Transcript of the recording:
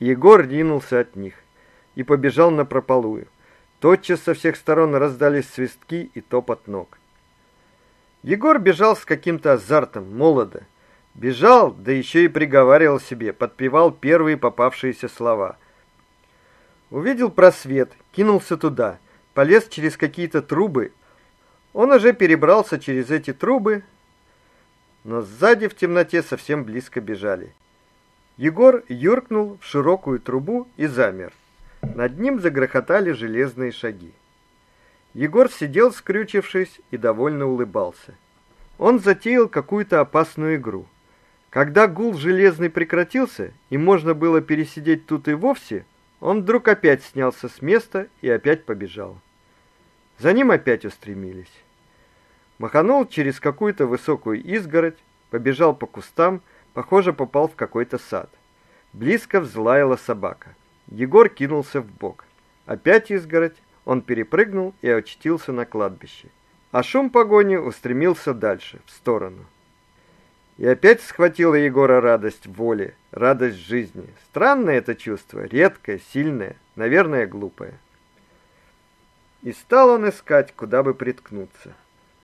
Егор ринулся от них и побежал на прополую. Тотчас со всех сторон раздались свистки и топот ног. Егор бежал с каким-то азартом, молодо. Бежал, да еще и приговаривал себе, подпевал первые попавшиеся слова. Увидел просвет, кинулся туда, полез через какие-то трубы. Он уже перебрался через эти трубы, но сзади в темноте совсем близко бежали. Егор юркнул в широкую трубу и замер. Над ним загрохотали железные шаги. Егор сидел, скрючившись, и довольно улыбался. Он затеял какую-то опасную игру. Когда гул железный прекратился, и можно было пересидеть тут и вовсе, он вдруг опять снялся с места и опять побежал. За ним опять устремились. Маханул через какую-то высокую изгородь, побежал по кустам, похоже, попал в какой-то сад. Близко взлаяла собака. Егор кинулся в бок. Опять изгородь, он перепрыгнул и очутился на кладбище. А шум погони устремился дальше, в сторону. И опять схватила Егора радость воли, радость жизни. Странное это чувство, редкое, сильное, наверное, глупое. И стал он искать, куда бы приткнуться.